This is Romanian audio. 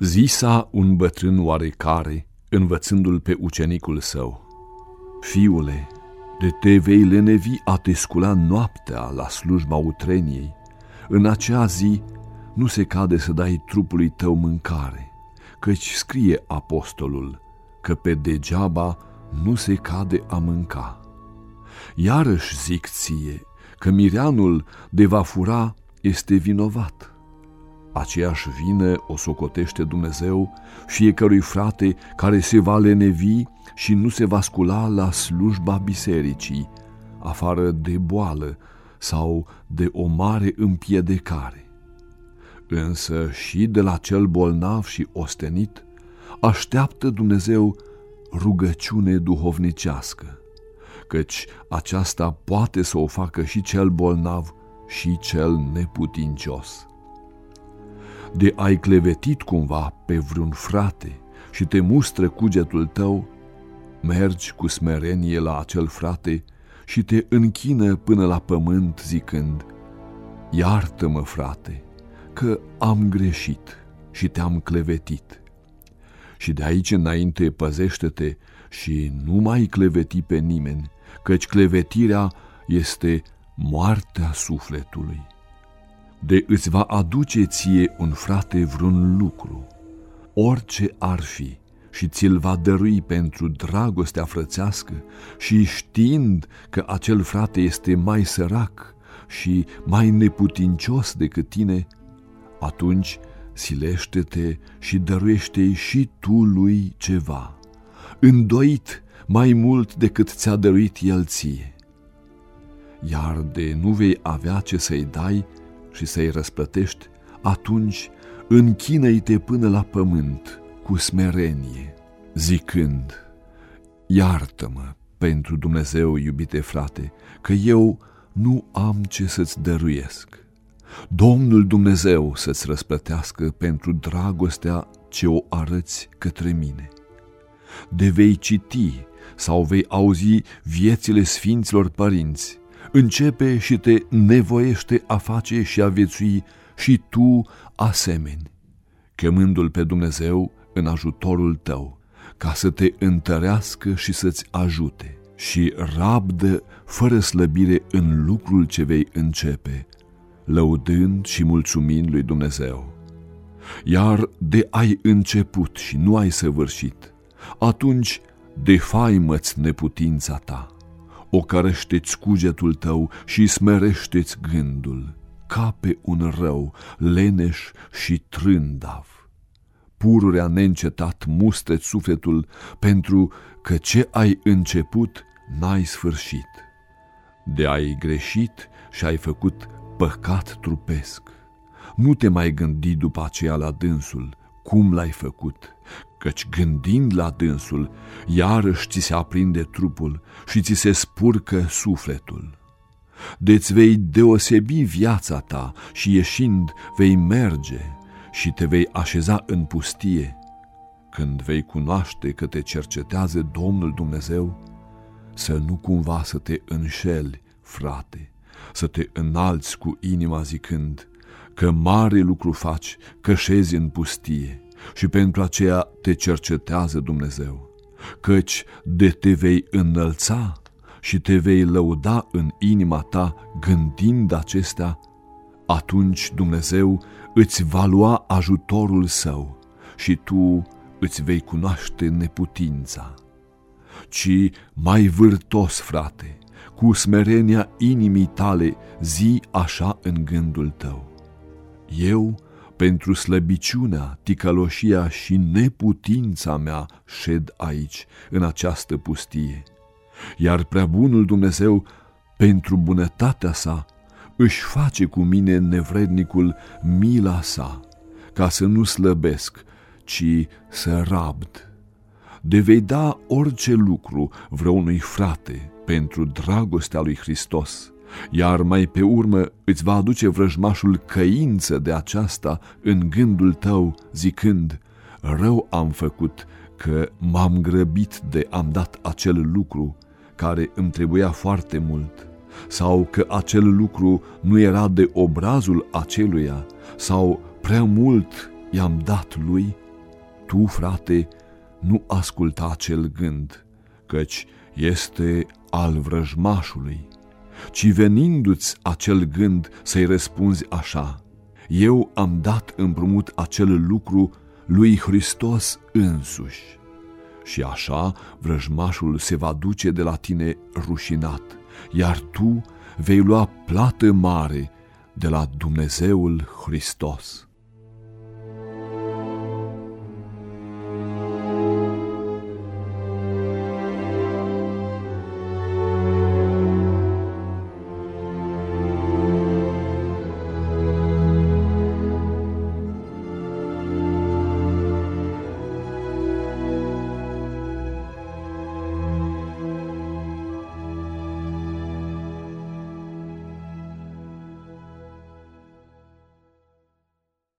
Zisa un bătrân oarecare, învățându-l pe ucenicul său, Fiule, de te vei lenevi a te scula noaptea la slujba utreniei, în acea zi nu se cade să dai trupului tău mâncare, căci scrie apostolul că pe degeaba nu se cade a mânca. Iarăși zic ție că mireanul de va fura este vinovat aceeași vină o socotește Dumnezeu fiecărui frate care se va lenevi și nu se va scula la slujba bisericii, afară de boală sau de o mare împiedecare. Însă și de la cel bolnav și ostenit așteaptă Dumnezeu rugăciune duhovnicească, căci aceasta poate să o facă și cel bolnav și cel neputincios de ai clevetit cumva pe vreun frate și te mustră cugetul tău, mergi cu smerenie la acel frate și te închină până la pământ zicând, Iartă-mă, frate, că am greșit și te-am clevetit. Și de aici înainte păzește-te și nu mai cleveti pe nimeni, căci clevetirea este moartea sufletului de îți va aduce ție un frate vreun lucru, orice ar fi, și ți-l va dărui pentru dragostea frățească și știind că acel frate este mai sărac și mai neputincios decât tine, atunci silește-te și dăruiește și tu lui ceva, îndoit mai mult decât ți-a dăruit el ție. Iar de nu vei avea ce să-i dai, și să-i răsplătești, atunci închină-i-te până la pământ cu smerenie, zicând, Iartă-mă pentru Dumnezeu, iubite frate, că eu nu am ce să-ți dăruiesc. Domnul Dumnezeu să-ți răsplătească pentru dragostea ce o arăți către mine. De vei citi sau vei auzi viețile Sfinților Părinți, începe și te nevoiește a face și a viețui și tu asemeni, chemându-L pe Dumnezeu în ajutorul tău, ca să te întărească și să-ți ajute și rabdă fără slăbire în lucrul ce vei începe, lăudând și mulțumind lui Dumnezeu. Iar de ai început și nu ai săvârșit, atunci defaimă-ți neputința ta ocărăște-ți cugetul tău și smerește-ți gândul, ca pe un rău, leneș și trândav. Pururea neîncetat mustă sufletul, pentru că ce ai început n-ai sfârșit. De ai greșit și ai făcut păcat trupesc. Nu te mai gândi după aceea la dânsul, cum l-ai făcut, căci gândind la dânsul, iarăși ți se aprinde trupul și ți se spurcă sufletul. Deți vei deosebi viața ta și ieșind vei merge și te vei așeza în pustie, când vei cunoaște că te cercetează Domnul Dumnezeu, să nu cumva să te înșeli, frate, să te înalți cu inima zicând că mare lucru faci, că șezi în pustie, și pentru aceea te cercetează Dumnezeu, căci de te vei înălța și te vei lăuda în inima ta gândind acestea, atunci Dumnezeu îți va lua ajutorul său și tu îți vei cunoaște neputința. Ci mai vârtos, frate, cu smerenia inimii tale, zi așa în gândul tău. Eu pentru slăbiciunea, ticăloșia și neputința mea șed aici, în această pustie. Iar prea bunul Dumnezeu, pentru bunătatea sa, își face cu mine nevrednicul mila sa, ca să nu slăbesc, ci să rabd. De vei da orice lucru vreunui frate pentru dragostea lui Hristos, iar mai pe urmă îți va aduce vrăjmașul căință de aceasta în gândul tău, zicând, rău am făcut că m-am grăbit de am dat acel lucru care îmi trebuia foarte mult, sau că acel lucru nu era de obrazul aceluia, sau prea mult i-am dat lui, tu, frate, nu asculta acel gând, căci este al vrăjmașului, ci venindu-ți acel gând să-i răspunzi așa, eu am dat împrumut acel lucru lui Hristos însuși. Și așa vrăjmașul se va duce de la tine rușinat, iar tu vei lua plată mare de la Dumnezeul Hristos.